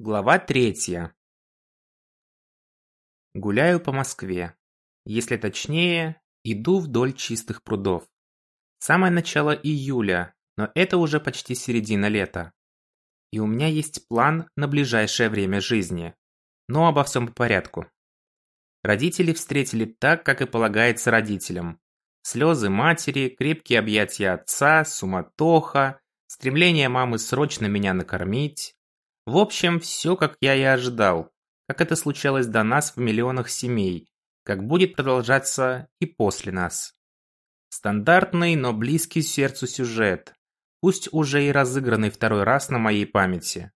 Глава третья. Гуляю по Москве. Если точнее, иду вдоль чистых прудов. Самое начало июля, но это уже почти середина лета. И у меня есть план на ближайшее время жизни. Но обо всем по порядку. Родители встретили так, как и полагается родителям. Слезы матери, крепкие объятия отца, суматоха, стремление мамы срочно меня накормить, в общем, все как я и ожидал, как это случалось до нас в миллионах семей, как будет продолжаться и после нас. Стандартный, но близкий сердцу сюжет, пусть уже и разыгранный второй раз на моей памяти.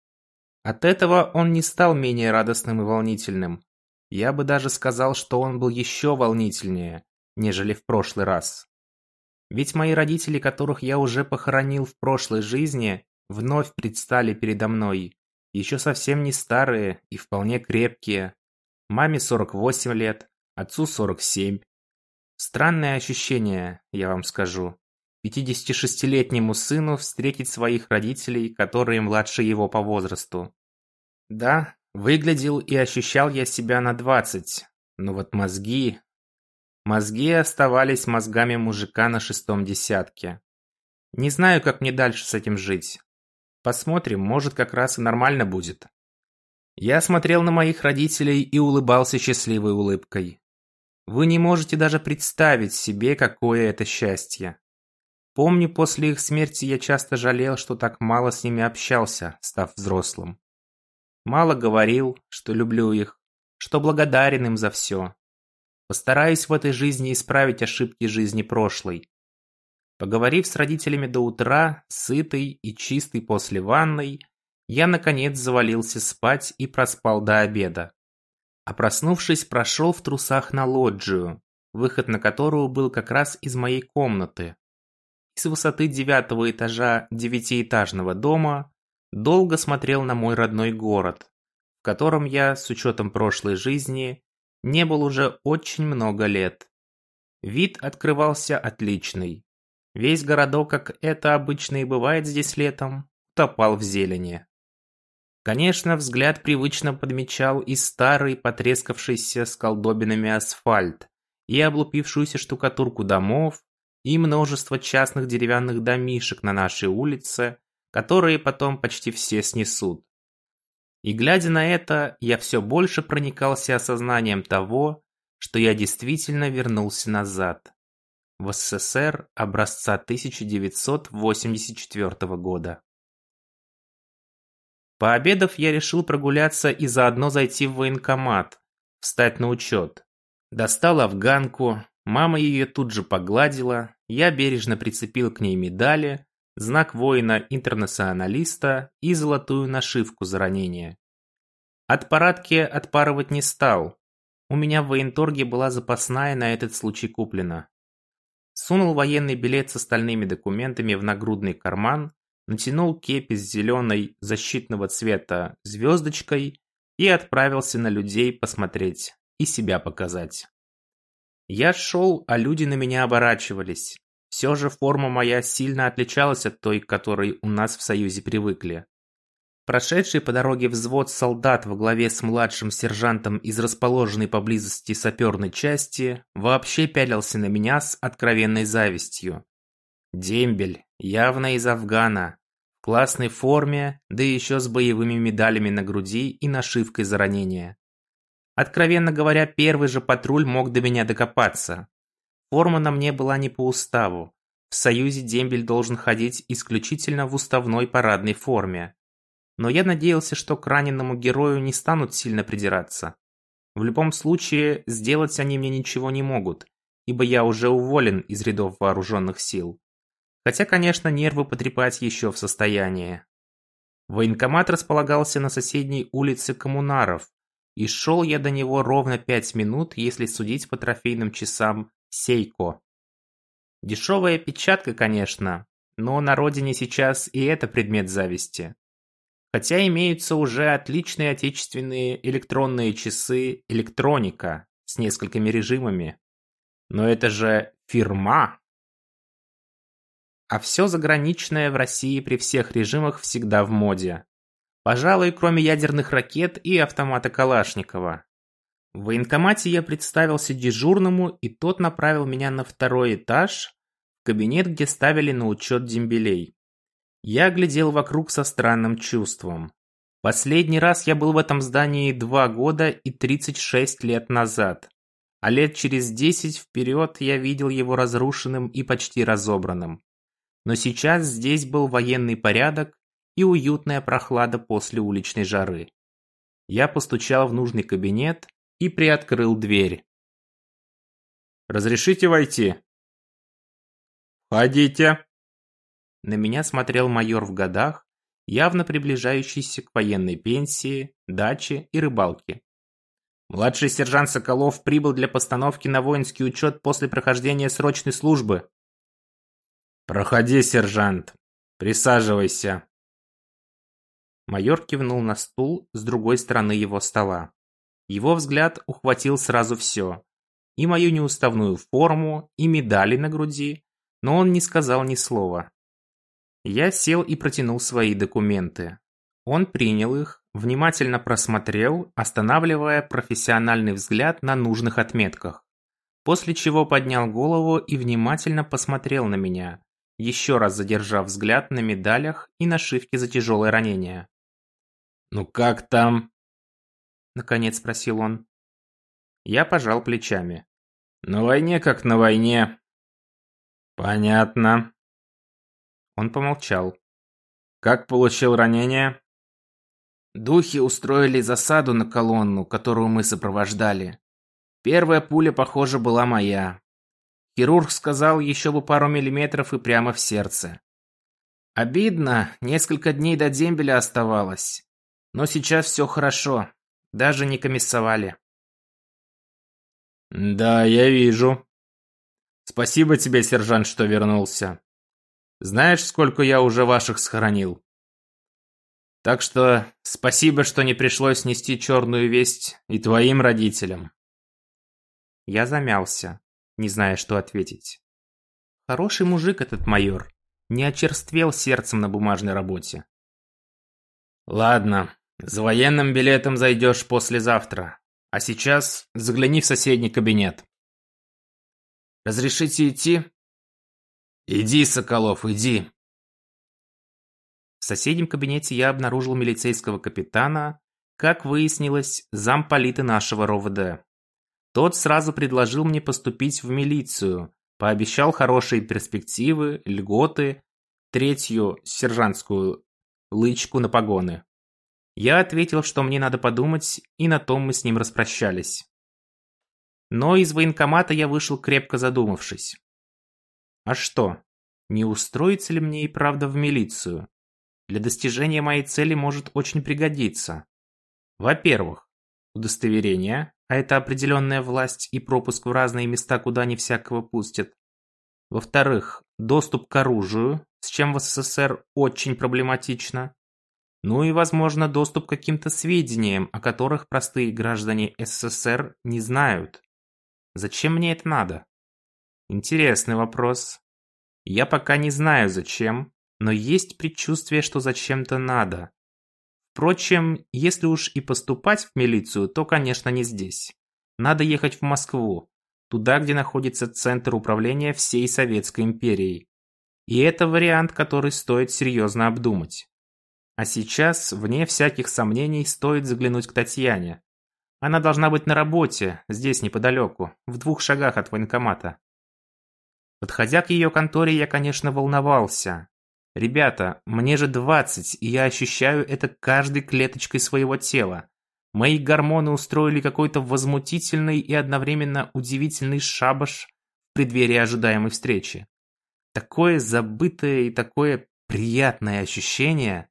От этого он не стал менее радостным и волнительным. Я бы даже сказал, что он был еще волнительнее, нежели в прошлый раз. Ведь мои родители, которых я уже похоронил в прошлой жизни, вновь предстали передо мной, еще совсем не старые и вполне крепкие. Маме 48 лет, отцу 47. Странное ощущение, я вам скажу. 56-летнему сыну встретить своих родителей, которые младше его по возрасту. Да, выглядел и ощущал я себя на 20, но вот мозги... Мозги оставались мозгами мужика на шестом десятке. Не знаю, как мне дальше с этим жить. Посмотрим, может как раз и нормально будет. Я смотрел на моих родителей и улыбался счастливой улыбкой. Вы не можете даже представить себе, какое это счастье. Помню, после их смерти я часто жалел, что так мало с ними общался, став взрослым. Мало говорил, что люблю их, что благодарен им за все. Постараюсь в этой жизни исправить ошибки жизни прошлой. Поговорив с родителями до утра, сытый и чистый после ванной, я, наконец, завалился спать и проспал до обеда. А проснувшись, прошел в трусах на лоджию, выход на которую был как раз из моей комнаты. С высоты девятого этажа девятиэтажного дома долго смотрел на мой родной город, в котором я, с учетом прошлой жизни, не был уже очень много лет. Вид открывался отличный. Весь городок, как это обычно и бывает здесь летом, топал в зелени. Конечно, взгляд привычно подмечал и старый, потрескавшийся с колдобинами асфальт, и облупившуюся штукатурку домов, и множество частных деревянных домишек на нашей улице, которые потом почти все снесут. И глядя на это, я все больше проникался осознанием того, что я действительно вернулся назад в СССР образца 1984 года. Пообедав, я решил прогуляться и заодно зайти в военкомат, встать на учет. Достал афганку, мама ее тут же погладила, я бережно прицепил к ней медали, знак воина-интернационалиста и золотую нашивку за ранение. От парадки отпарывать не стал. У меня в военторге была запасная на этот случай куплена. Сунул военный билет с остальными документами в нагрудный карман, натянул кепи с зеленой защитного цвета звездочкой и отправился на людей посмотреть и себя показать. Я шел, а люди на меня оборачивались. Все же форма моя сильно отличалась от той, к которой у нас в Союзе привыкли. Прошедший по дороге взвод солдат во главе с младшим сержантом из расположенной поблизости саперной части вообще пялился на меня с откровенной завистью. Дембель, явно из Афгана, в классной форме, да еще с боевыми медалями на груди и нашивкой за ранение. Откровенно говоря, первый же патруль мог до меня докопаться. Форма на мне была не по уставу. В Союзе дембель должен ходить исключительно в уставной парадной форме но я надеялся, что к раненому герою не станут сильно придираться. В любом случае, сделать они мне ничего не могут, ибо я уже уволен из рядов вооруженных сил. Хотя, конечно, нервы потрепать еще в состоянии. Военкомат располагался на соседней улице Коммунаров, и шел я до него ровно пять минут, если судить по трофейным часам Сейко. Дешевая печатка, конечно, но на родине сейчас и это предмет зависти. Хотя имеются уже отличные отечественные электронные часы электроника с несколькими режимами. Но это же фирма. А все заграничное в России при всех режимах всегда в моде. Пожалуй, кроме ядерных ракет и автомата Калашникова. В военкомате я представился дежурному, и тот направил меня на второй этаж, в кабинет, где ставили на учет дембелей. Я глядел вокруг со странным чувством. Последний раз я был в этом здании два года и 36 лет назад. А лет через 10 вперед я видел его разрушенным и почти разобранным. Но сейчас здесь был военный порядок и уютная прохлада после уличной жары. Я постучал в нужный кабинет и приоткрыл дверь. «Разрешите войти?» «Входите!» На меня смотрел майор в годах, явно приближающийся к военной пенсии, даче и рыбалке. Младший сержант Соколов прибыл для постановки на воинский учет после прохождения срочной службы. «Проходи, сержант. Присаживайся». Майор кивнул на стул с другой стороны его стола. Его взгляд ухватил сразу все. И мою неуставную форму, и медали на груди, но он не сказал ни слова. Я сел и протянул свои документы. Он принял их, внимательно просмотрел, останавливая профессиональный взгляд на нужных отметках. После чего поднял голову и внимательно посмотрел на меня, еще раз задержав взгляд на медалях и нашивке за тяжелое ранение. «Ну как там?» Наконец спросил он. Я пожал плечами. «На войне как на войне». «Понятно», он помолчал. «Как получил ранение?» Духи устроили засаду на колонну, которую мы сопровождали. Первая пуля, похоже, была моя. Хирург сказал еще бы пару миллиметров и прямо в сердце. Обидно, несколько дней до дембеля оставалось. Но сейчас все хорошо, даже не комиссовали. Да, я вижу. Спасибо тебе, сержант, что вернулся. Знаешь, сколько я уже ваших схоронил? Так что спасибо, что не пришлось нести черную весть и твоим родителям. Я замялся, не зная, что ответить. Хороший мужик этот майор, не очерствел сердцем на бумажной работе. Ладно, за военным билетом зайдешь послезавтра, а сейчас загляни в соседний кабинет. Разрешите идти? «Иди, Соколов, иди!» В соседнем кабинете я обнаружил милицейского капитана, как выяснилось, замполита нашего РОВД. Тот сразу предложил мне поступить в милицию, пообещал хорошие перспективы, льготы, третью сержантскую лычку на погоны. Я ответил, что мне надо подумать, и на том мы с ним распрощались. Но из военкомата я вышел крепко задумавшись. А что, не устроится ли мне и правда в милицию? Для достижения моей цели может очень пригодиться. Во-первых, удостоверение, а это определенная власть и пропуск в разные места, куда не всякого пустят. Во-вторых, доступ к оружию, с чем в СССР очень проблематично. Ну и, возможно, доступ к каким-то сведениям, о которых простые граждане СССР не знают. Зачем мне это надо? Интересный вопрос. Я пока не знаю зачем, но есть предчувствие, что зачем-то надо. Впрочем, если уж и поступать в милицию, то, конечно, не здесь. Надо ехать в Москву, туда, где находится центр управления всей Советской империей. И это вариант, который стоит серьезно обдумать. А сейчас, вне всяких сомнений, стоит заглянуть к Татьяне. Она должна быть на работе, здесь неподалеку, в двух шагах от военкомата. Подходя к ее конторе, я, конечно, волновался. Ребята, мне же 20, и я ощущаю это каждой клеточкой своего тела. Мои гормоны устроили какой-то возмутительный и одновременно удивительный шабаш в преддверии ожидаемой встречи. Такое забытое и такое приятное ощущение.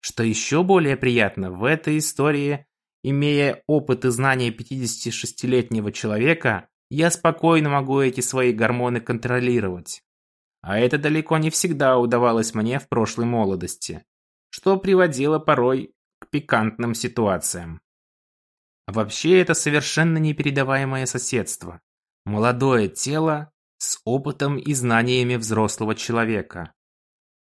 Что еще более приятно, в этой истории, имея опыт и знания 56-летнего человека, я спокойно могу эти свои гормоны контролировать. А это далеко не всегда удавалось мне в прошлой молодости, что приводило порой к пикантным ситуациям. Вообще это совершенно непередаваемое соседство. Молодое тело с опытом и знаниями взрослого человека.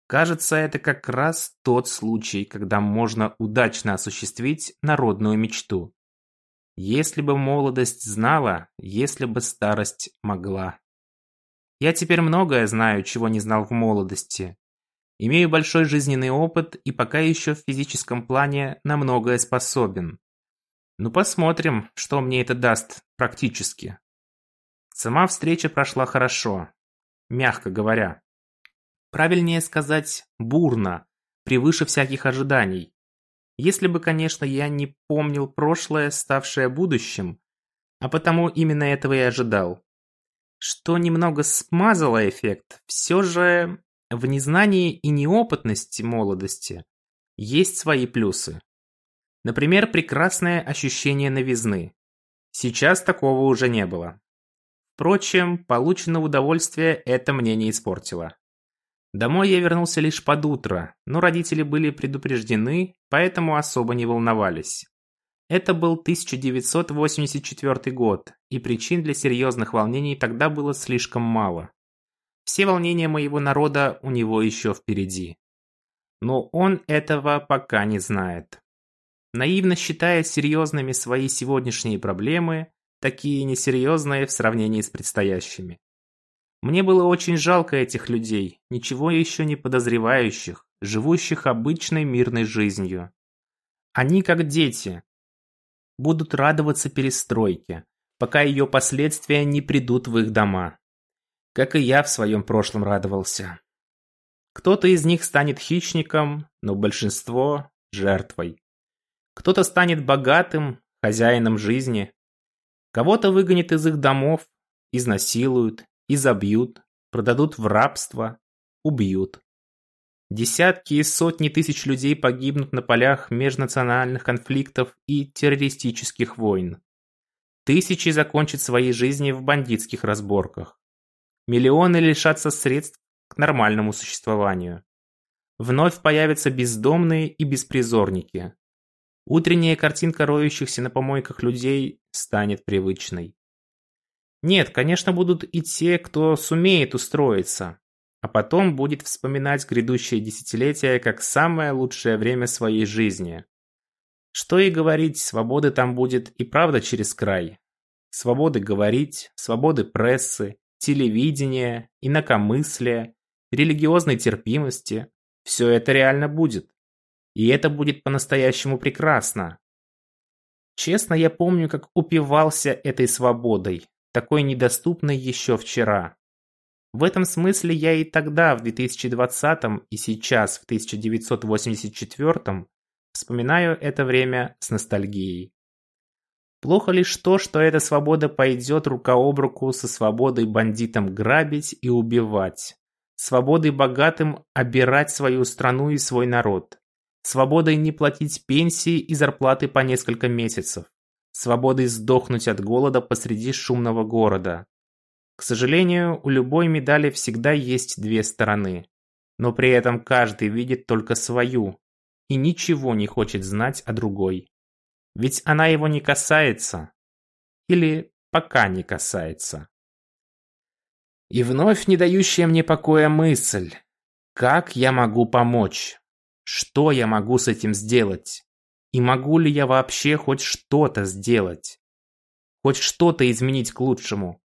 Кажется, это как раз тот случай, когда можно удачно осуществить народную мечту. Если бы молодость знала, если бы старость могла. Я теперь многое знаю, чего не знал в молодости. Имею большой жизненный опыт и пока еще в физическом плане на многое способен. Ну посмотрим, что мне это даст практически. Сама встреча прошла хорошо, мягко говоря. Правильнее сказать, бурно, превыше всяких ожиданий. Если бы, конечно, я не помнил прошлое, ставшее будущим, а потому именно этого и ожидал. Что немного смазало эффект, все же в незнании и неопытности молодости есть свои плюсы. Например, прекрасное ощущение новизны. Сейчас такого уже не было. Впрочем, полученное удовольствие это мне не испортило. Домой я вернулся лишь под утро, но родители были предупреждены, поэтому особо не волновались. Это был 1984 год, и причин для серьезных волнений тогда было слишком мало. Все волнения моего народа у него еще впереди. Но он этого пока не знает. Наивно считая серьезными свои сегодняшние проблемы, такие несерьезные в сравнении с предстоящими. Мне было очень жалко этих людей, ничего еще не подозревающих, живущих обычной мирной жизнью. Они как дети. Будут радоваться перестройке, пока ее последствия не придут в их дома. Как и я в своем прошлом радовался. Кто-то из них станет хищником, но большинство – жертвой. Кто-то станет богатым, хозяином жизни. Кого-то выгонят из их домов, изнасилуют, изобьют, продадут в рабство, убьют. Десятки и сотни тысяч людей погибнут на полях межнациональных конфликтов и террористических войн. Тысячи закончат свои жизни в бандитских разборках. Миллионы лишатся средств к нормальному существованию. Вновь появятся бездомные и беспризорники. Утренняя картинка роющихся на помойках людей станет привычной. Нет, конечно, будут и те, кто сумеет устроиться, а потом будет вспоминать грядущее десятилетие как самое лучшее время своей жизни. Что и говорить, свободы там будет и правда через край. Свободы говорить, свободы прессы, телевидения, инакомыслия, религиозной терпимости – все это реально будет. И это будет по-настоящему прекрасно. Честно, я помню, как упивался этой свободой, такой недоступной еще вчера. В этом смысле я и тогда, в 2020 и сейчас, в 1984 вспоминаю это время с ностальгией. Плохо лишь то, что эта свобода пойдет рука об руку со свободой бандитам грабить и убивать, свободой богатым обирать свою страну и свой народ, свободой не платить пенсии и зарплаты по несколько месяцев, свободой сдохнуть от голода посреди шумного города. К сожалению, у любой медали всегда есть две стороны, но при этом каждый видит только свою и ничего не хочет знать о другой. Ведь она его не касается. Или пока не касается. И вновь не дающая мне покоя мысль. Как я могу помочь? Что я могу с этим сделать? И могу ли я вообще хоть что-то сделать? Хоть что-то изменить к лучшему?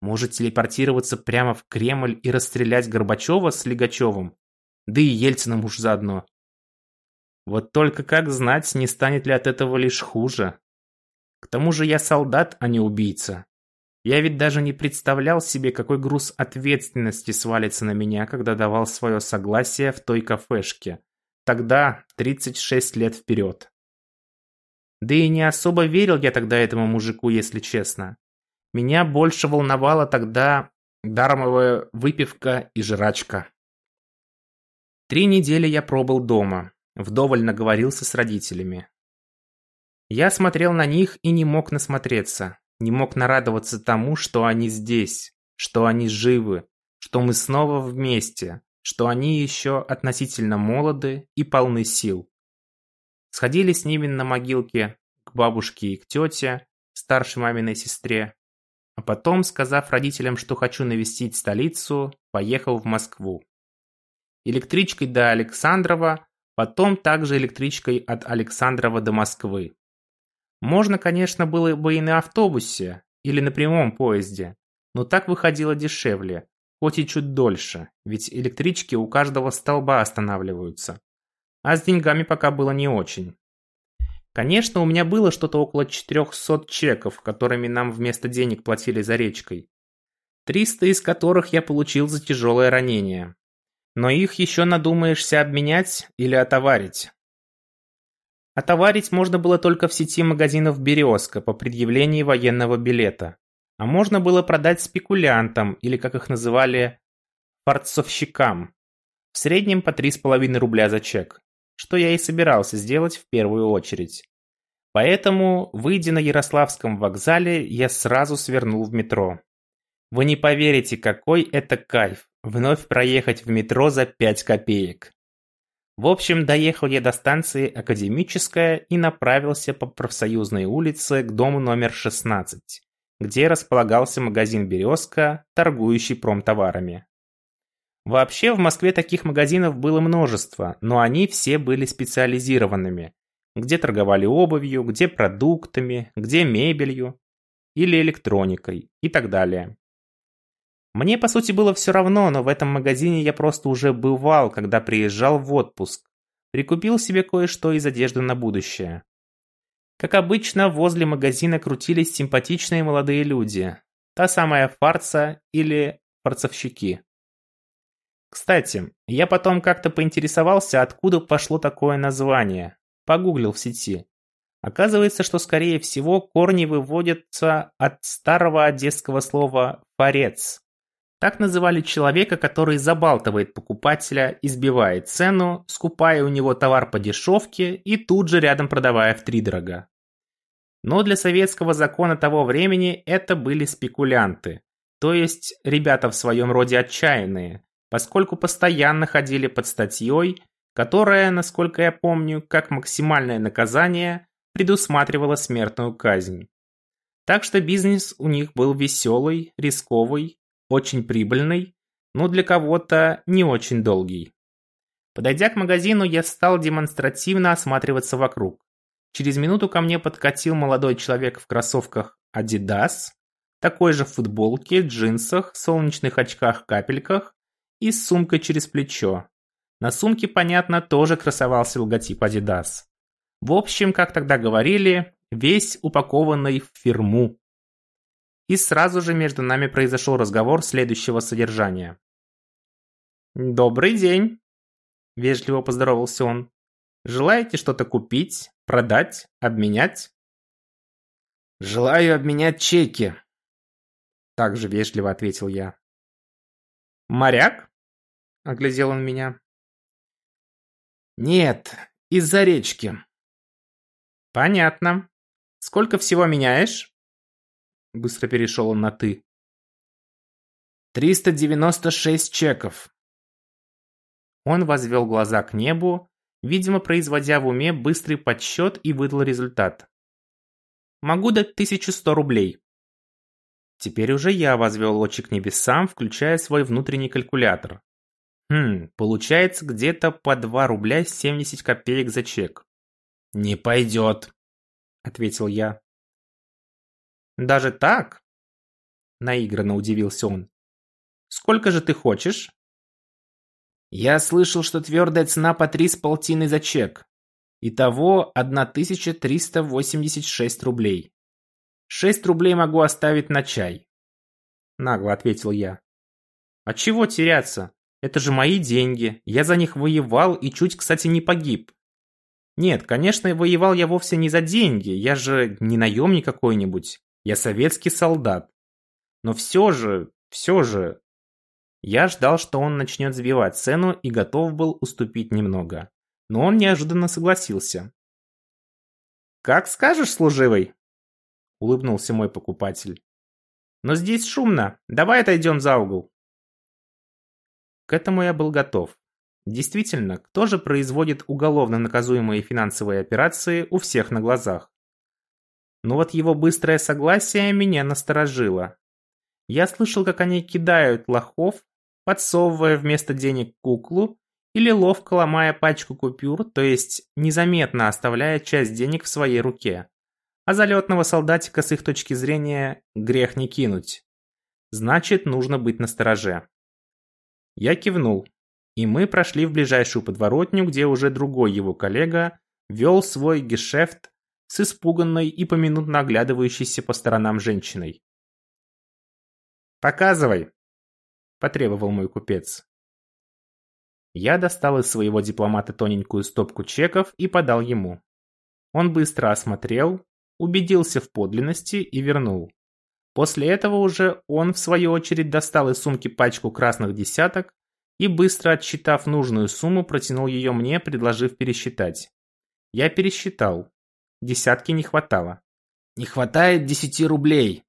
Может телепортироваться прямо в Кремль и расстрелять Горбачева с Легачевым? Да и Ельциным уж заодно. Вот только как знать, не станет ли от этого лишь хуже. К тому же я солдат, а не убийца. Я ведь даже не представлял себе, какой груз ответственности свалится на меня, когда давал свое согласие в той кафешке. Тогда 36 лет вперед. Да и не особо верил я тогда этому мужику, если честно. Меня больше волновала тогда дармовая выпивка и жрачка. Три недели я пробыл дома, вдоволь наговорился с родителями. Я смотрел на них и не мог насмотреться не мог нарадоваться тому, что они здесь, что они живы, что мы снова вместе, что они еще относительно молоды и полны сил. Сходили с ними на могилке к бабушке и к тете, старшей маминой сестре, а потом, сказав родителям, что хочу навестить столицу, поехал в Москву. электричкой до Александрова, потом также электричкой от Александрова до Москвы. Можно, конечно, было бы и на автобусе, или на прямом поезде, но так выходило дешевле, хоть и чуть дольше, ведь электрички у каждого столба останавливаются. А с деньгами пока было не очень. Конечно, у меня было что-то около 400 чеков, которыми нам вместо денег платили за речкой. 300 из которых я получил за тяжелое ранение. Но их еще надумаешься обменять или отоварить. Отоварить можно было только в сети магазинов «Березка» по предъявлении военного билета. А можно было продать спекулянтам, или как их называли, форцовщикам. В среднем по 3,5 рубля за чек, что я и собирался сделать в первую очередь. Поэтому, выйдя на Ярославском вокзале, я сразу свернул в метро. Вы не поверите, какой это кайф, вновь проехать в метро за 5 копеек. В общем, доехал я до станции Академическая и направился по профсоюзной улице к дому номер 16, где располагался магазин «Березка», торгующий промтоварами. Вообще в Москве таких магазинов было множество, но они все были специализированными, где торговали обувью, где продуктами, где мебелью или электроникой и так далее. Мне, по сути, было все равно, но в этом магазине я просто уже бывал, когда приезжал в отпуск. Прикупил себе кое-что из одежды на будущее. Как обычно, возле магазина крутились симпатичные молодые люди. Та самая фарца или фарцовщики. Кстати, я потом как-то поинтересовался, откуда пошло такое название. Погуглил в сети. Оказывается, что скорее всего корни выводятся от старого одесского слова «форец», так называли человека, который забалтывает покупателя, избивает цену, скупая у него товар по дешевке и тут же рядом продавая втридорога. Но для советского закона того времени это были спекулянты, то есть ребята в своем роде отчаянные, поскольку постоянно ходили под статьей, которая, насколько я помню, как максимальное наказание предусматривала смертную казнь. Так что бизнес у них был веселый, рисковый очень прибыльный, но для кого-то не очень долгий. Подойдя к магазину, я стал демонстративно осматриваться вокруг. Через минуту ко мне подкатил молодой человек в кроссовках Adidas, такой же в футболке, джинсах, солнечных очках-капельках и с сумкой через плечо. На сумке, понятно, тоже красовался логотип Adidas. В общем, как тогда говорили, весь упакованный в фирму. И сразу же между нами произошел разговор следующего содержания. «Добрый день!» – вежливо поздоровался он. «Желаете что-то купить, продать, обменять?» «Желаю обменять чеки», – также вежливо ответил я. «Моряк?» – оглядел он меня. «Нет, из-за речки». «Понятно. Сколько всего меняешь?» Быстро перешел он на «ты». «396 чеков». Он возвел глаза к небу, видимо, производя в уме быстрый подсчет и выдал результат. «Могу дать 1100 рублей». Теперь уже я возвел очи к небесам, включая свой внутренний калькулятор. Хм, получается где-то по 2 рубля 70 копеек за чек. «Не пойдет», — ответил я. «Даже так?» Наигранно удивился он. «Сколько же ты хочешь?» «Я слышал, что твердая цена по три с полтиной за чек. Итого 1386 рублей. Шесть рублей могу оставить на чай», нагло ответил я. «А чего теряться? Это же мои деньги. Я за них воевал и чуть, кстати, не погиб. Нет, конечно, воевал я вовсе не за деньги. Я же не наемник какой-нибудь. Я советский солдат. Но все же, все же... Я ждал, что он начнет сбивать цену и готов был уступить немного. Но он неожиданно согласился. «Как скажешь, служивый!» Улыбнулся мой покупатель. «Но здесь шумно. Давай отойдем за угол». К этому я был готов. Действительно, кто же производит уголовно наказуемые финансовые операции у всех на глазах? Но вот его быстрое согласие меня насторожило. Я слышал, как они кидают лохов, подсовывая вместо денег куклу или ловко ломая пачку купюр, то есть незаметно оставляя часть денег в своей руке. А залетного солдатика с их точки зрения грех не кинуть. Значит, нужно быть настороже. Я кивнул, и мы прошли в ближайшую подворотню, где уже другой его коллега вел свой гешефт с испуганной и поминутно оглядывающейся по сторонам женщиной. «Показывай!» – потребовал мой купец. Я достал из своего дипломата тоненькую стопку чеков и подал ему. Он быстро осмотрел, убедился в подлинности и вернул. После этого уже он, в свою очередь, достал из сумки пачку красных десяток и, быстро отсчитав нужную сумму, протянул ее мне, предложив пересчитать. Я пересчитал. Десятки не хватало. «Не хватает десяти рублей!»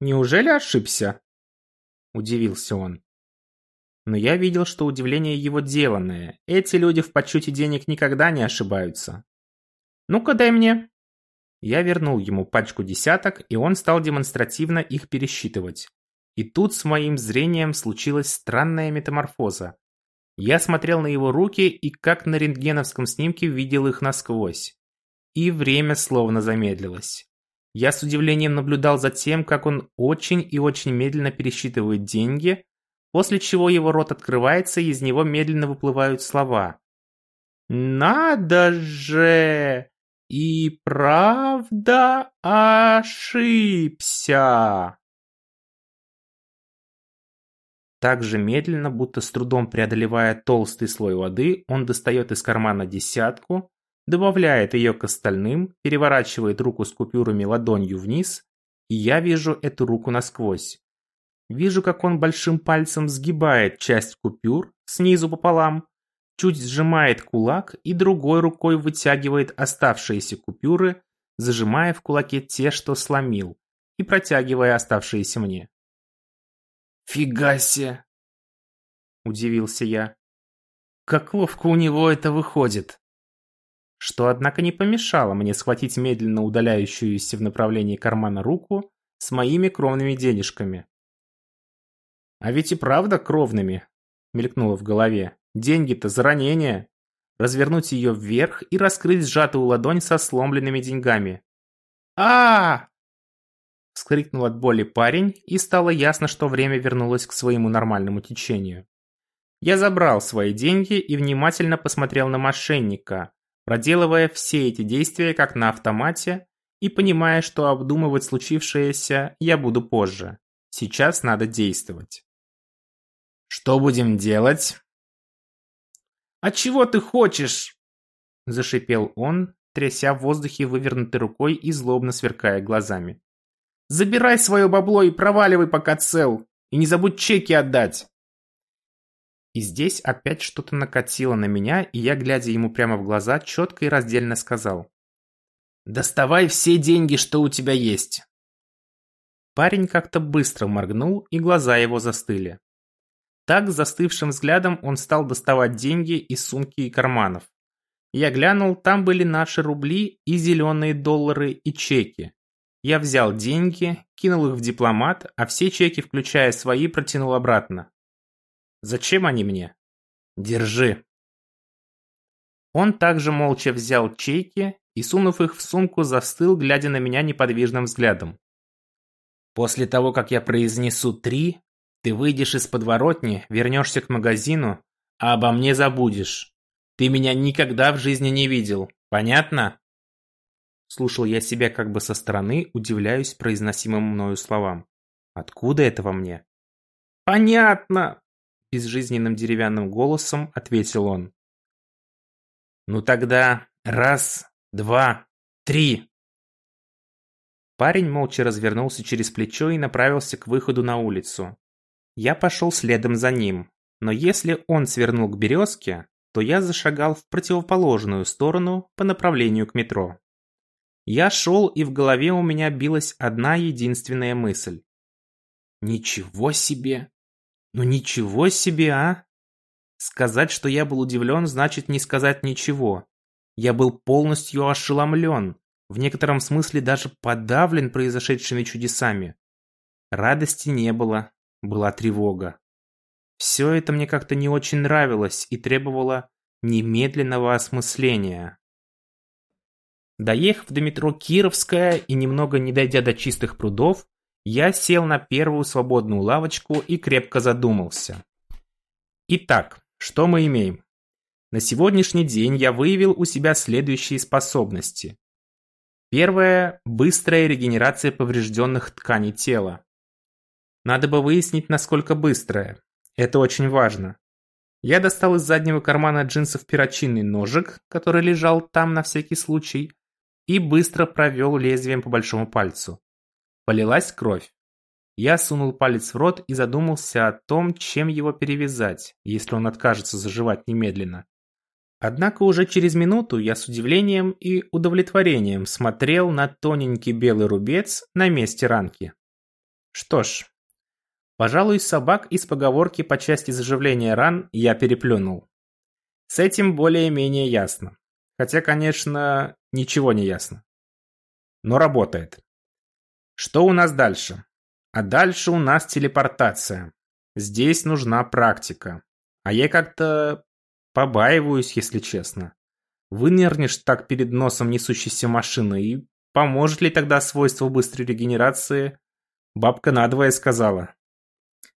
«Неужели ошибся?» Удивился он. Но я видел, что удивление его деланное. Эти люди в подсчете денег никогда не ошибаются. «Ну-ка дай мне!» Я вернул ему пачку десяток, и он стал демонстративно их пересчитывать. И тут с моим зрением случилась странная метаморфоза. Я смотрел на его руки и как на рентгеновском снимке видел их насквозь. И время словно замедлилось. Я с удивлением наблюдал за тем, как он очень и очень медленно пересчитывает деньги, после чего его рот открывается и из него медленно выплывают слова. «Надо же! И правда ошибся!» Так же медленно, будто с трудом преодолевая толстый слой воды, он достает из кармана десятку, добавляет ее к остальным, переворачивает руку с купюрами ладонью вниз, и я вижу эту руку насквозь. Вижу, как он большим пальцем сгибает часть купюр снизу пополам, чуть сжимает кулак и другой рукой вытягивает оставшиеся купюры, зажимая в кулаке те, что сломил, и протягивая оставшиеся мне. «Фига себе!» Удивился я. «Как ловко у него это выходит!» Что, однако, не помешало мне схватить медленно удаляющуюся в направлении кармана руку с моими кровными денежками. «А ведь и правда кровными!» — мелькнуло в голове. «Деньги-то за ранение!» Развернуть ее вверх и раскрыть сжатую ладонь со сломленными деньгами. а, -а, Вскрикнул от боли парень, и стало ясно, что время вернулось к своему нормальному течению. Я забрал свои деньги и внимательно посмотрел на мошенника, проделывая все эти действия как на автомате и понимая, что обдумывать случившееся я буду позже. Сейчас надо действовать. «Что будем делать?» «А чего ты хочешь?» – зашипел он, тряся в воздухе вывернутой рукой и злобно сверкая глазами. Забирай свое бабло и проваливай, пока цел. И не забудь чеки отдать. И здесь опять что-то накатило на меня, и я, глядя ему прямо в глаза, четко и раздельно сказал. «Доставай все деньги, что у тебя есть». Парень как-то быстро моргнул, и глаза его застыли. Так, застывшим взглядом, он стал доставать деньги из сумки и карманов. Я глянул, там были наши рубли и зеленые доллары и чеки. Я взял деньги, кинул их в дипломат, а все чеки, включая свои, протянул обратно. Зачем они мне? Держи. Он также молча взял чеки и, сунув их в сумку, застыл, глядя на меня неподвижным взглядом. После того, как я произнесу три, ты выйдешь из подворотни, вернешься к магазину, а обо мне забудешь. Ты меня никогда в жизни не видел. Понятно? Слушал я себя как бы со стороны, удивляюсь произносимым мною словам. Откуда это во мне? «Понятно!» – безжизненным деревянным голосом ответил он. «Ну тогда раз, два, три!» Парень молча развернулся через плечо и направился к выходу на улицу. Я пошел следом за ним, но если он свернул к березке, то я зашагал в противоположную сторону по направлению к метро. Я шел, и в голове у меня билась одна единственная мысль. Ничего себе! Ну ничего себе, а! Сказать, что я был удивлен, значит не сказать ничего. Я был полностью ошеломлен, в некотором смысле даже подавлен произошедшими чудесами. Радости не было, была тревога. Все это мне как-то не очень нравилось и требовало немедленного осмысления. Доехав до метро Кировская и немного не дойдя до чистых прудов, я сел на первую свободную лавочку и крепко задумался. Итак, что мы имеем? На сегодняшний день я выявил у себя следующие способности. Первое – быстрая регенерация поврежденных тканей тела. Надо бы выяснить, насколько быстрая. Это очень важно. Я достал из заднего кармана джинсов перочинный ножик, который лежал там на всякий случай, и быстро провел лезвием по большому пальцу. Полилась кровь. Я сунул палец в рот и задумался о том, чем его перевязать, если он откажется заживать немедленно. Однако уже через минуту я с удивлением и удовлетворением смотрел на тоненький белый рубец на месте ранки. Что ж, пожалуй, собак из поговорки по части заживления ран я переплюнул. С этим более-менее ясно. Хотя, конечно, ничего не ясно. Но работает. Что у нас дальше? А дальше у нас телепортация. Здесь нужна практика. А я как-то побаиваюсь, если честно. Вынырнешь так перед носом несущейся машины, и поможет ли тогда свойство быстрой регенерации? Бабка надвое сказала.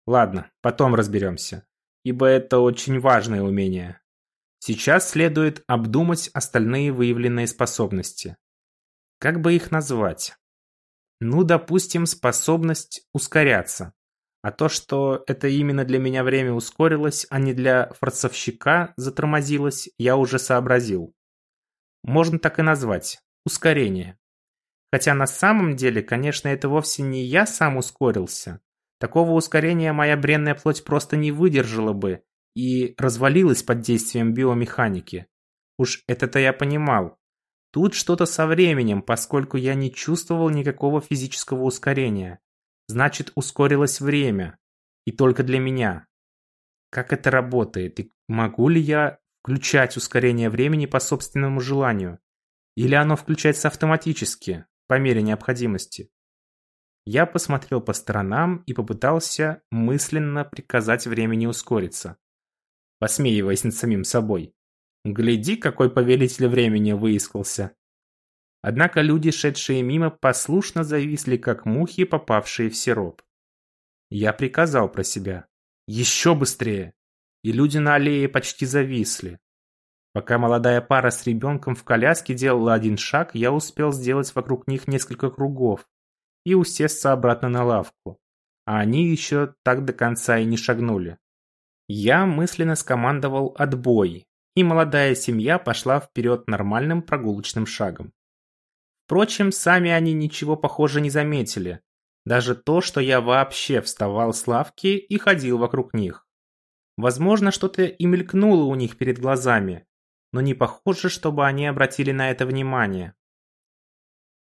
Ладно, потом разберемся, ибо это очень важное умение. Сейчас следует обдумать остальные выявленные способности. Как бы их назвать? Ну, допустим, способность ускоряться. А то, что это именно для меня время ускорилось, а не для форцовщика затормозилось, я уже сообразил. Можно так и назвать. Ускорение. Хотя на самом деле, конечно, это вовсе не я сам ускорился. Такого ускорения моя бренная плоть просто не выдержала бы, и развалилась под действием биомеханики. Уж это-то я понимал. Тут что-то со временем, поскольку я не чувствовал никакого физического ускорения. Значит, ускорилось время. И только для меня. Как это работает? И могу ли я включать ускорение времени по собственному желанию? Или оно включается автоматически, по мере необходимости? Я посмотрел по сторонам и попытался мысленно приказать времени ускориться посмеиваясь над самим собой. Гляди, какой повелитель времени выискался. Однако люди, шедшие мимо, послушно зависли, как мухи, попавшие в сироп. Я приказал про себя. Еще быстрее! И люди на аллее почти зависли. Пока молодая пара с ребенком в коляске делала один шаг, я успел сделать вокруг них несколько кругов и усесться обратно на лавку. А они еще так до конца и не шагнули. Я мысленно скомандовал «отбой», и молодая семья пошла вперед нормальным прогулочным шагом. Впрочем, сами они ничего похоже не заметили. Даже то, что я вообще вставал с лавки и ходил вокруг них. Возможно, что-то и мелькнуло у них перед глазами, но не похоже, чтобы они обратили на это внимание.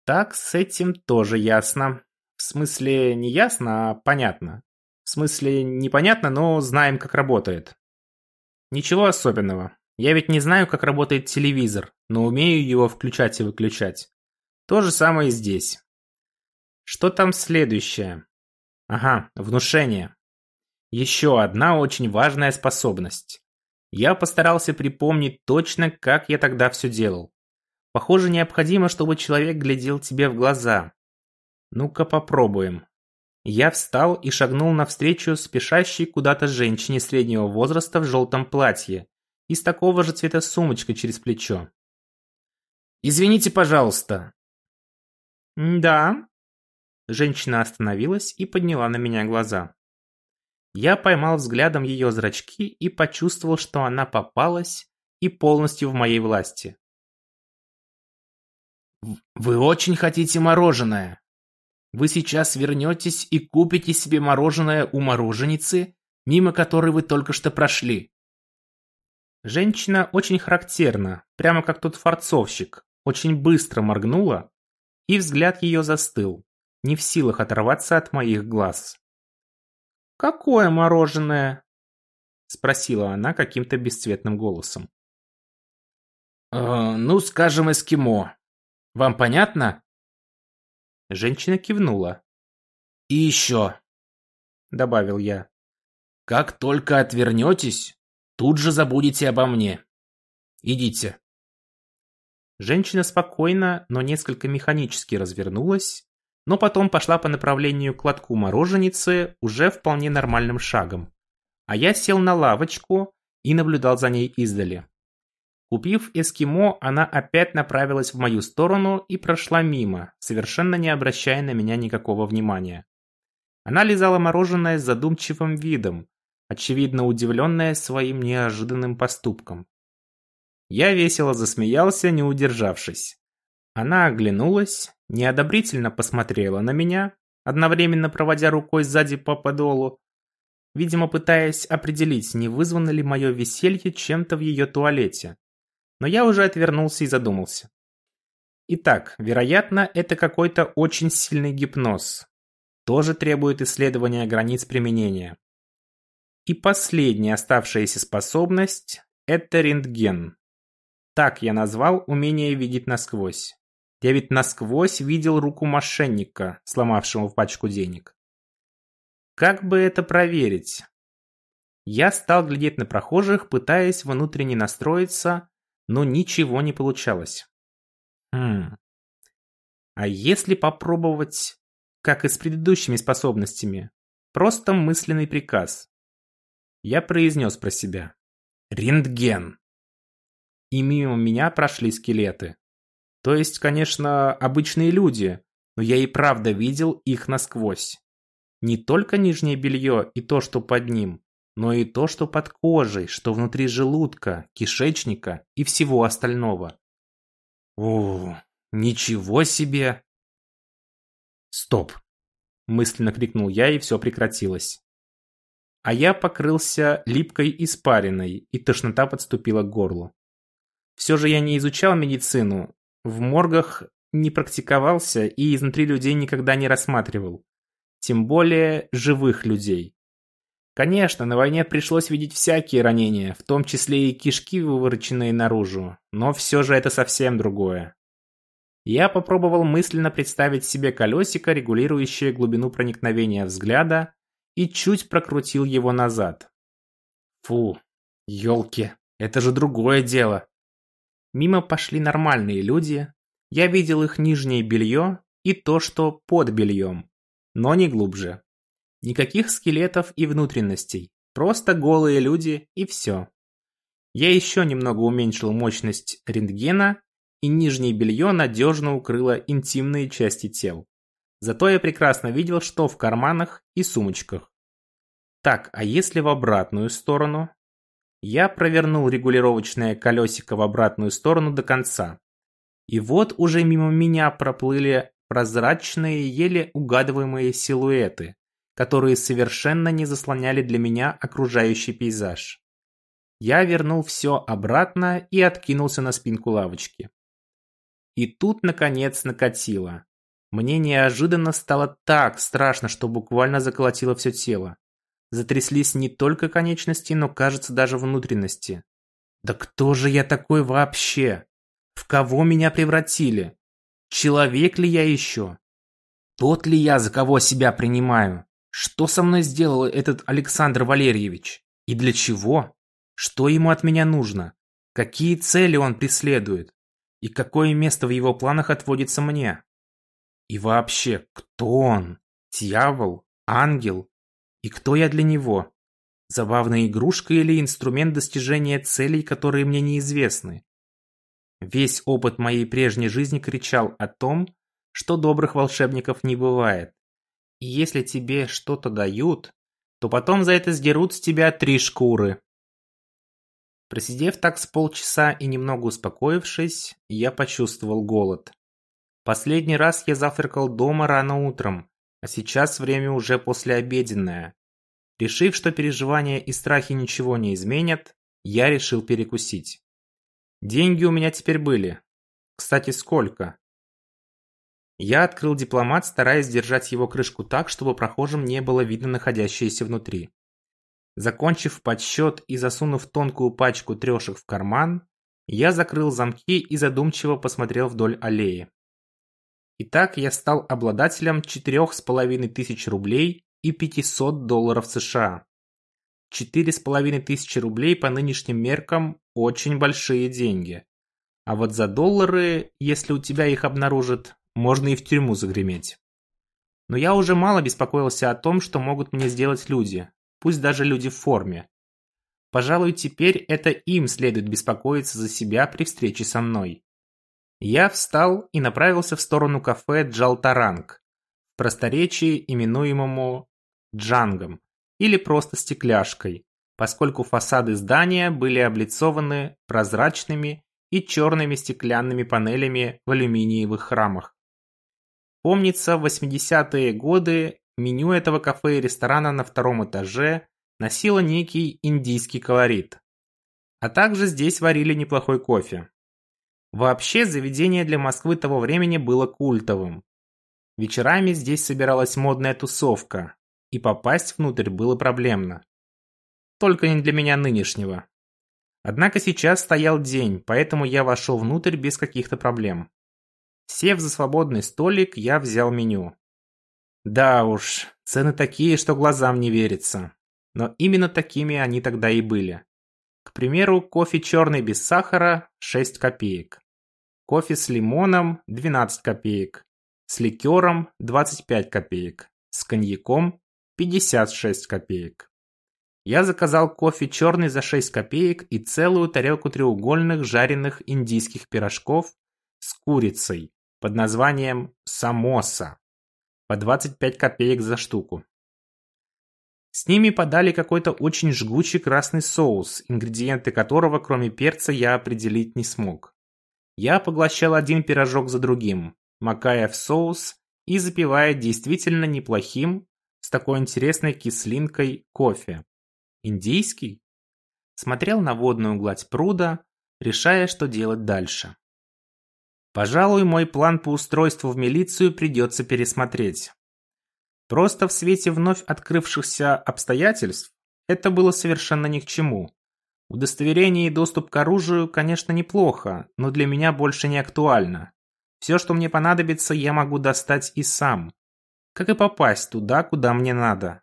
Так, с этим тоже ясно. В смысле, не ясно, а понятно. В смысле, непонятно, но знаем, как работает. Ничего особенного. Я ведь не знаю, как работает телевизор, но умею его включать и выключать. То же самое и здесь. Что там следующее? Ага, внушение. Еще одна очень важная способность. Я постарался припомнить точно, как я тогда все делал. Похоже, необходимо, чтобы человек глядел тебе в глаза. Ну-ка попробуем. Я встал и шагнул навстречу спешащей куда-то женщине среднего возраста в желтом платье и с такого же цвета сумочкой через плечо. «Извините, пожалуйста». «Да». Женщина остановилась и подняла на меня глаза. Я поймал взглядом ее зрачки и почувствовал, что она попалась и полностью в моей власти. «Вы очень хотите мороженое?» Вы сейчас вернетесь и купите себе мороженое у мороженицы, мимо которой вы только что прошли. Женщина очень характерна, прямо как тот форцовщик, очень быстро моргнула, и взгляд ее застыл, не в силах оторваться от моих глаз. «Какое мороженое?» – спросила она каким-то бесцветным голосом. «Э, «Ну, скажем, эскимо. Вам понятно?» Женщина кивнула. «И еще», — добавил я. Как только отвернетесь, тут же забудете обо мне. Идите. Женщина спокойно, но несколько механически развернулась, но потом пошла по направлению к лотку мороженицы уже вполне нормальным шагом. А я сел на лавочку и наблюдал за ней издали. Купив эскимо, она опять направилась в мою сторону и прошла мимо, совершенно не обращая на меня никакого внимания. Она лизала мороженое с задумчивым видом, очевидно удивленная своим неожиданным поступком. Я весело засмеялся, не удержавшись. Она оглянулась, неодобрительно посмотрела на меня, одновременно проводя рукой сзади по подолу, видимо пытаясь определить, не вызвано ли мое веселье чем-то в ее туалете но я уже отвернулся и задумался. Итак, вероятно, это какой-то очень сильный гипноз. Тоже требует исследования границ применения. И последняя оставшаяся способность – это рентген. Так я назвал умение видеть насквозь. Я ведь насквозь видел руку мошенника, сломавшего в пачку денег. Как бы это проверить? Я стал глядеть на прохожих, пытаясь внутренне настроиться, но ничего не получалось. Хм. А если попробовать, как и с предыдущими способностями, просто мысленный приказ? Я произнес про себя. Рентген. И мимо меня прошли скелеты. То есть, конечно, обычные люди, но я и правда видел их насквозь. Не только нижнее белье и то, что под ним, но и то, что под кожей, что внутри желудка, кишечника и всего остального. О, ничего себе! Стоп! Мысленно крикнул я, и все прекратилось. А я покрылся липкой испариной, и тошнота подступила к горлу. Все же я не изучал медицину, в моргах не практиковался и изнутри людей никогда не рассматривал. Тем более живых людей. Конечно, на войне пришлось видеть всякие ранения, в том числе и кишки, вывороченные наружу, но все же это совсем другое. Я попробовал мысленно представить себе колесико, регулирующее глубину проникновения взгляда, и чуть прокрутил его назад. Фу, елки, это же другое дело. Мимо пошли нормальные люди, я видел их нижнее белье и то, что под бельем, но не глубже. Никаких скелетов и внутренностей. Просто голые люди и все. Я еще немного уменьшил мощность рентгена, и нижнее белье надежно укрыло интимные части тел. Зато я прекрасно видел, что в карманах и сумочках. Так, а если в обратную сторону? Я провернул регулировочное колесико в обратную сторону до конца. И вот уже мимо меня проплыли прозрачные, еле угадываемые силуэты, которые совершенно не заслоняли для меня окружающий пейзаж. Я вернул все обратно и откинулся на спинку лавочки. И тут, наконец, накатило. Мне неожиданно стало так страшно, что буквально заколотило все тело. Затряслись не только конечности, но, кажется, даже внутренности. Да кто же я такой вообще? В кого меня превратили? Человек ли я еще? Тот ли я, за кого себя принимаю? Что со мной сделал этот Александр Валерьевич? И для чего? Что ему от меня нужно? Какие цели он преследует? И какое место в его планах отводится мне? И вообще, кто он? Дьявол? Ангел? И кто я для него? Забавная игрушка или инструмент достижения целей, которые мне неизвестны? Весь опыт моей прежней жизни кричал о том, что добрых волшебников не бывает. И если тебе что-то дают, то потом за это сдерут с тебя три шкуры. Просидев так с полчаса и немного успокоившись, я почувствовал голод. Последний раз я завтракал дома рано утром, а сейчас время уже послеобеденное. Решив, что переживания и страхи ничего не изменят, я решил перекусить. Деньги у меня теперь были. Кстати, сколько? Я открыл дипломат, стараясь держать его крышку так, чтобы прохожим не было видно находящееся внутри. Закончив подсчет и засунув тонкую пачку трешек в карман, я закрыл замки и задумчиво посмотрел вдоль аллеи. Итак, я стал обладателем четырех с половиной тысяч рублей и 500 долларов США. четыре с половиной тысячи рублей по нынешним меркам – очень большие деньги. А вот за доллары, если у тебя их обнаружат, можно и в тюрьму загреметь. Но я уже мало беспокоился о том, что могут мне сделать люди, пусть даже люди в форме. Пожалуй, теперь это им следует беспокоиться за себя при встрече со мной. Я встал и направился в сторону кафе Джалтаранг, в просторечии именуемому Джангом или просто стекляшкой, поскольку фасады здания были облицованы прозрачными и черными стеклянными панелями в алюминиевых рамах. Помнится, в 80-е годы меню этого кафе и ресторана на втором этаже носило некий индийский колорит. А также здесь варили неплохой кофе. Вообще, заведение для Москвы того времени было культовым. Вечерами здесь собиралась модная тусовка, и попасть внутрь было проблемно. Только не для меня нынешнего. Однако сейчас стоял день, поэтому я вошел внутрь без каких-то проблем. Сев за свободный столик, я взял меню. Да уж, цены такие, что глазам не верится. Но именно такими они тогда и были. К примеру, кофе черный без сахара – 6 копеек. Кофе с лимоном – 12 копеек. С ликером – 25 копеек. С коньяком – 56 копеек. Я заказал кофе черный за 6 копеек и целую тарелку треугольных жареных индийских пирожков с курицей под названием «самоса» по 25 копеек за штуку. С ними подали какой-то очень жгучий красный соус, ингредиенты которого, кроме перца, я определить не смог. Я поглощал один пирожок за другим, макая в соус и запивая действительно неплохим, с такой интересной кислинкой, кофе. Индийский? Смотрел на водную гладь пруда, решая, что делать дальше. Пожалуй, мой план по устройству в милицию придется пересмотреть. Просто в свете вновь открывшихся обстоятельств это было совершенно ни к чему. Удостоверение и доступ к оружию, конечно, неплохо, но для меня больше не актуально. Все, что мне понадобится, я могу достать и сам. Как и попасть туда, куда мне надо.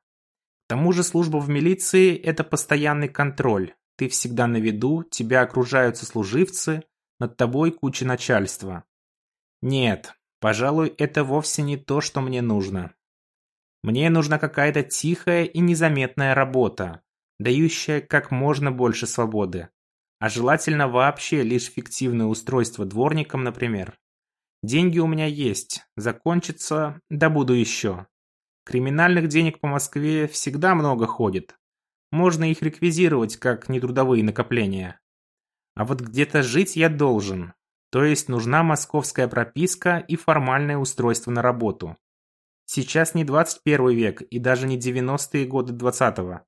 К тому же служба в милиции – это постоянный контроль. Ты всегда на виду, тебя окружают сослуживцы, над тобой куча начальства. Нет, пожалуй, это вовсе не то, что мне нужно. Мне нужна какая-то тихая и незаметная работа, дающая как можно больше свободы. А желательно вообще лишь фиктивное устройство дворником, например. Деньги у меня есть, закончится, добуду еще. Криминальных денег по Москве всегда много ходит. Можно их реквизировать как нетрудовые накопления. А вот где-то жить я должен. То есть нужна московская прописка и формальное устройство на работу. Сейчас не 21 век и даже не 90-е годы 20-го.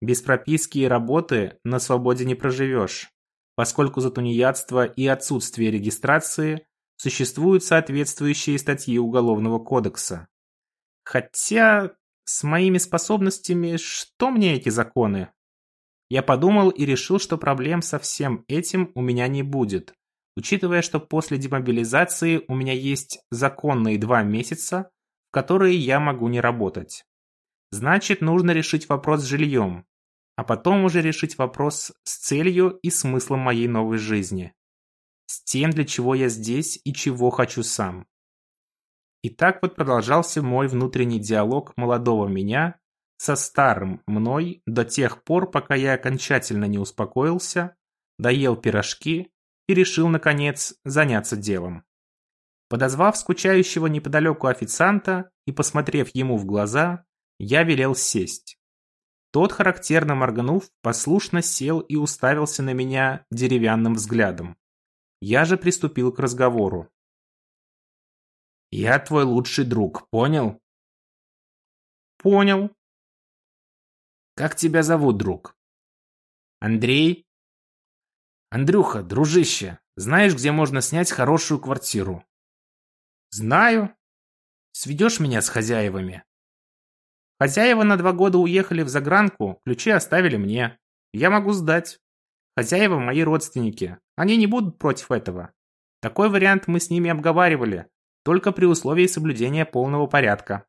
Без прописки и работы на свободе не проживешь, поскольку за тунеядство и отсутствие регистрации существуют соответствующие статьи Уголовного кодекса. Хотя с моими способностями что мне эти законы? Я подумал и решил, что проблем со всем этим у меня не будет, учитывая, что после демобилизации у меня есть законные два месяца, в которые я могу не работать. Значит, нужно решить вопрос с жильем, а потом уже решить вопрос с целью и смыслом моей новой жизни. С тем, для чего я здесь и чего хочу сам. И так вот продолжался мой внутренний диалог молодого меня со старым мной до тех пор, пока я окончательно не успокоился, доел пирожки и решил, наконец, заняться делом. Подозвав скучающего неподалеку официанта и посмотрев ему в глаза, я велел сесть. Тот, характерно моргнув, послушно сел и уставился на меня деревянным взглядом. Я же приступил к разговору. «Я твой лучший друг, понял?» «Понял», как тебя зовут, друг? Андрей? Андрюха, дружище, знаешь, где можно снять хорошую квартиру? Знаю. Сведешь меня с хозяевами? Хозяева на два года уехали в загранку, ключи оставили мне. Я могу сдать. Хозяева мои родственники. Они не будут против этого. Такой вариант мы с ними обговаривали, только при условии соблюдения полного порядка.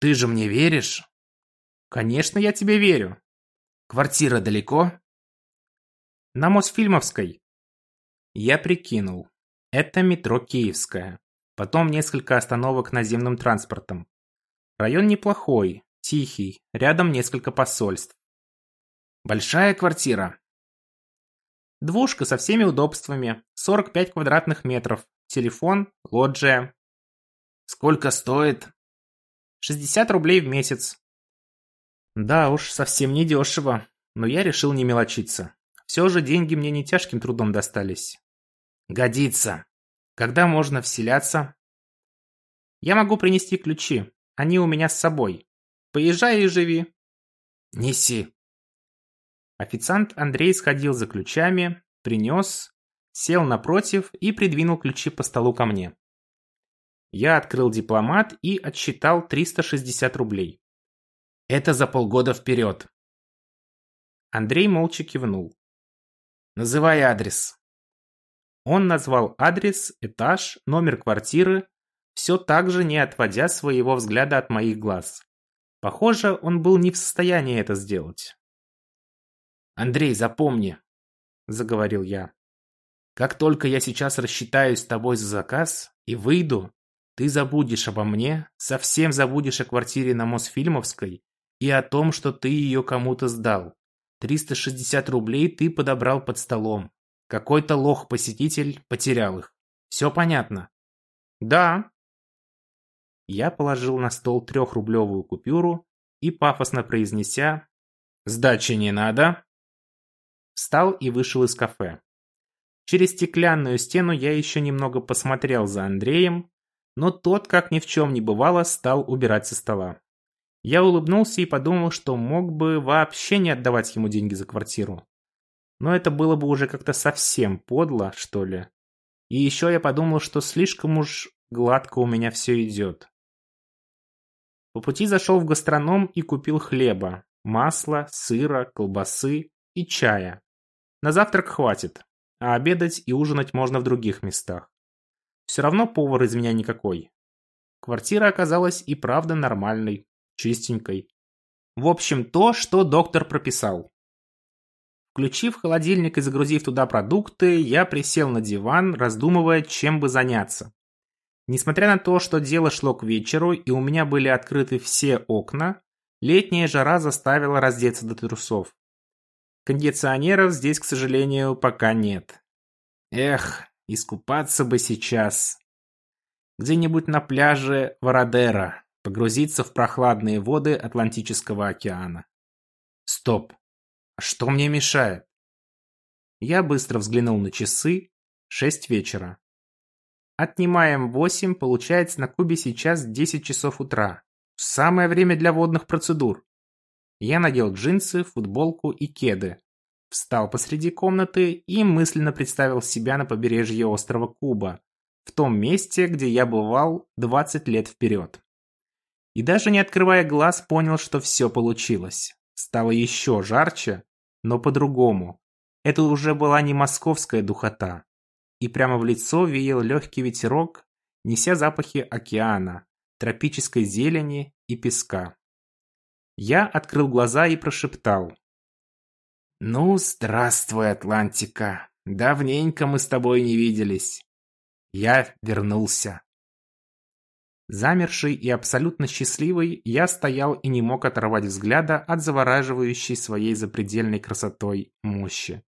Ты же мне веришь? Конечно, я тебе верю. Квартира далеко? На Мосфильмовской. Я прикинул. Это метро Киевская. Потом несколько остановок наземным транспортом. Район неплохой, тихий, рядом несколько посольств. Большая квартира? Двушка со всеми удобствами, 45 квадратных метров, телефон, лоджия. Сколько стоит? 60 рублей в месяц. Да уж, совсем не дешево, но я решил не мелочиться. Все же деньги мне не тяжким трудом достались. Годится. Когда можно вселяться? Я могу принести ключи. Они у меня с собой. Поезжай и живи. Неси. Официант Андрей сходил за ключами, принес, сел напротив и придвинул ключи по столу ко мне. Я открыл дипломат и отсчитал 360 рублей. Это за полгода вперед. Андрей молча кивнул. Называй адрес. Он назвал адрес, этаж, номер квартиры, все так же не отводя своего взгляда от моих глаз. Похоже, он был не в состоянии это сделать. «Андрей, запомни», — заговорил я. «Как только я сейчас рассчитаюсь с тобой за заказ и выйду, ты забудешь обо мне, совсем забудешь о квартире на Мосфильмовской и о том, что ты ее кому-то сдал. 360 рублей ты подобрал под столом. Какой-то лох-посетитель потерял их. Все понятно? Да. Я положил на стол трехрублевую купюру и, пафосно произнеся «Сдачи не надо», встал и вышел из кафе. Через стеклянную стену я еще немного посмотрел за Андреем, но тот, как ни в чем не бывало, стал убирать со стола. Я улыбнулся и подумал, что мог бы вообще не отдавать ему деньги за квартиру. Но это было бы уже как-то совсем подло, что ли. И еще я подумал, что слишком уж гладко у меня все идет. По пути зашел в гастроном и купил хлеба, масла, сыра, колбасы и чая. На завтрак хватит, а обедать и ужинать можно в других местах. Все равно повар из меня никакой. Квартира оказалась и правда нормальной, чистенькой. В общем, то, что доктор прописал. Включив холодильник и загрузив туда продукты, я присел на диван, раздумывая, чем бы заняться. Несмотря на то, что дело шло к вечеру и у меня были открыты все окна, летняя жара заставила раздеться до трусов. Кондиционеров здесь, к сожалению, пока нет. Эх, искупаться бы сейчас. Где-нибудь на пляже Вородера погрузиться в прохладные воды Атлантического океана. Стоп. Что мне мешает? Я быстро взглянул на часы. Шесть вечера. Отнимаем восемь, получается на Кубе сейчас десять часов утра. Самое время для водных процедур. Я надел джинсы, футболку и кеды. Встал посреди комнаты и мысленно представил себя на побережье острова Куба, в том месте, где я бывал 20 лет вперед. И даже не открывая глаз, понял, что все получилось. Стало еще жарче, но по-другому. Это уже была не московская духота. И прямо в лицо веял легкий ветерок, неся запахи океана, тропической зелени и песка. Я открыл глаза и прошептал. «Ну, здравствуй, Атлантика. Давненько мы с тобой не виделись. Я вернулся». Замерший и абсолютно счастливый, я стоял и не мог оторвать взгляда от завораживающей своей запредельной красотой мощи.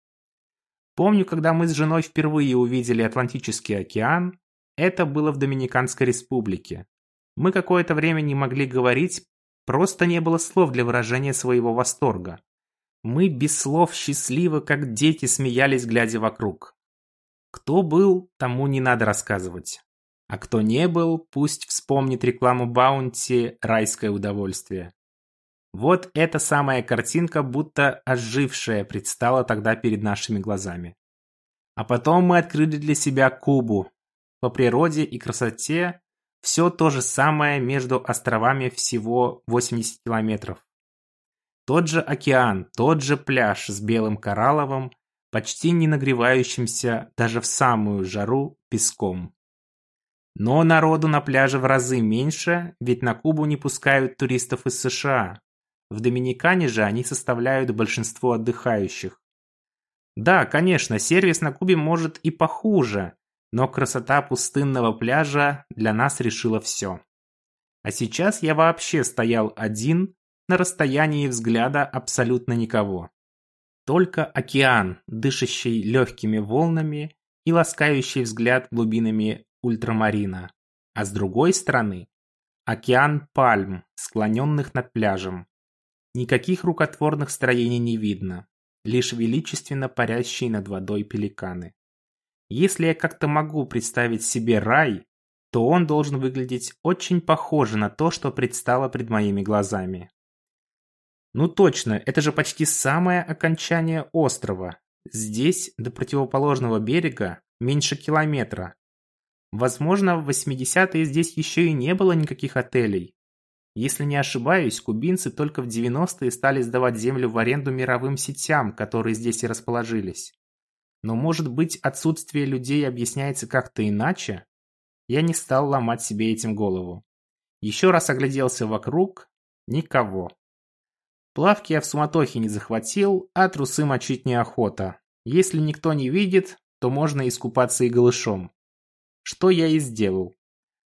Помню, когда мы с женой впервые увидели Атлантический океан, это было в Доминиканской республике. Мы какое-то время не могли говорить, просто не было слов для выражения своего восторга. Мы без слов счастливо, как дети, смеялись, глядя вокруг. Кто был, тому не надо рассказывать. А кто не был, пусть вспомнит рекламу Баунти «Райское удовольствие». Вот эта самая картинка, будто ожившая, предстала тогда перед нашими глазами. А потом мы открыли для себя Кубу. По природе и красоте все то же самое между островами всего 80 километров. Тот же океан, тот же пляж с белым коралловым, почти не нагревающимся даже в самую жару песком. Но народу на пляже в разы меньше, ведь на Кубу не пускают туристов из США. В Доминикане же они составляют большинство отдыхающих. Да, конечно, сервис на Кубе может и похуже, но красота пустынного пляжа для нас решила все. А сейчас я вообще стоял один на расстоянии взгляда абсолютно никого. Только океан, дышащий легкими волнами и ласкающий взгляд глубинами ультрамарина. А с другой стороны – океан пальм, склоненных над пляжем. Никаких рукотворных строений не видно, лишь величественно парящие над водой пеликаны. Если я как-то могу представить себе рай, то он должен выглядеть очень похоже на то, что предстало пред моими глазами. Ну точно, это же почти самое окончание острова. Здесь до противоположного берега меньше километра. Возможно, в 80-е здесь еще и не было никаких отелей. Если не ошибаюсь, кубинцы только в 90-е стали сдавать землю в аренду мировым сетям, которые здесь и расположились. Но может быть отсутствие людей объясняется как-то иначе? Я не стал ломать себе этим голову. Еще раз огляделся вокруг. Никого. Плавки я в суматохе не захватил, а трусы мочить неохота. Если никто не видит, то можно искупаться и голышом. Что я и сделал.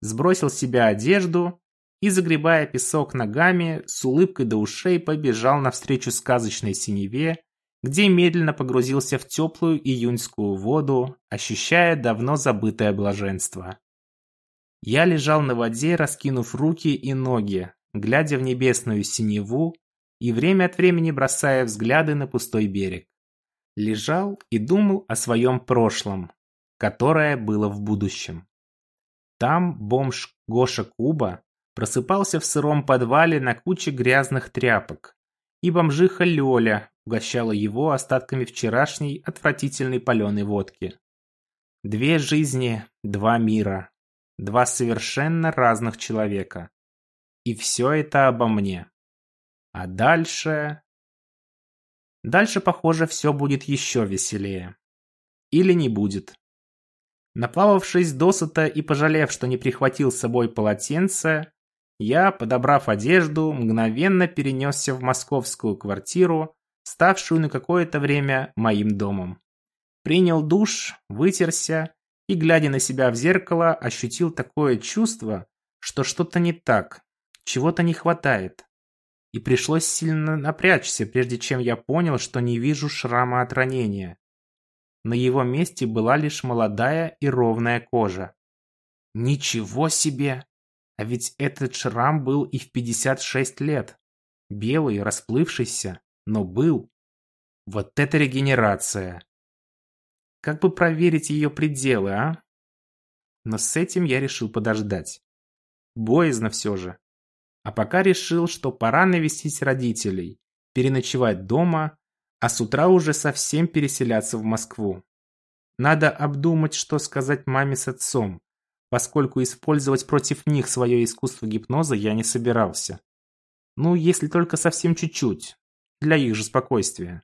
Сбросил с себя одежду и, загребая песок ногами, с улыбкой до ушей побежал навстречу сказочной синеве, где медленно погрузился в теплую июньскую воду, ощущая давно забытое блаженство. Я лежал на воде, раскинув руки и ноги, глядя в небесную синеву, и время от времени бросая взгляды на пустой берег. Лежал и думал о своем прошлом, которое было в будущем. Там бомж Гоша Куба просыпался в сыром подвале на куче грязных тряпок, и бомжиха Лёля угощала его остатками вчерашней отвратительной паленой водки. Две жизни, два мира, два совершенно разных человека. И все это обо мне. А дальше... Дальше, похоже, все будет еще веселее. Или не будет. Наплававшись досыта и пожалев, что не прихватил с собой полотенце, я, подобрав одежду, мгновенно перенесся в московскую квартиру, ставшую на какое-то время моим домом. Принял душ, вытерся и, глядя на себя в зеркало, ощутил такое чувство, что что-то не так, чего-то не хватает и пришлось сильно напрячься, прежде чем я понял, что не вижу шрама от ранения. На его месте была лишь молодая и ровная кожа. Ничего себе! А ведь этот шрам был и в 56 лет. Белый, расплывшийся, но был. Вот это регенерация! Как бы проверить ее пределы, а? Но с этим я решил подождать. Боязно все же. А пока решил, что пора навестить родителей, переночевать дома, а с утра уже совсем переселяться в Москву. Надо обдумать, что сказать маме с отцом, поскольку использовать против них свое искусство гипноза я не собирался. Ну, если только совсем чуть-чуть, для их же спокойствия.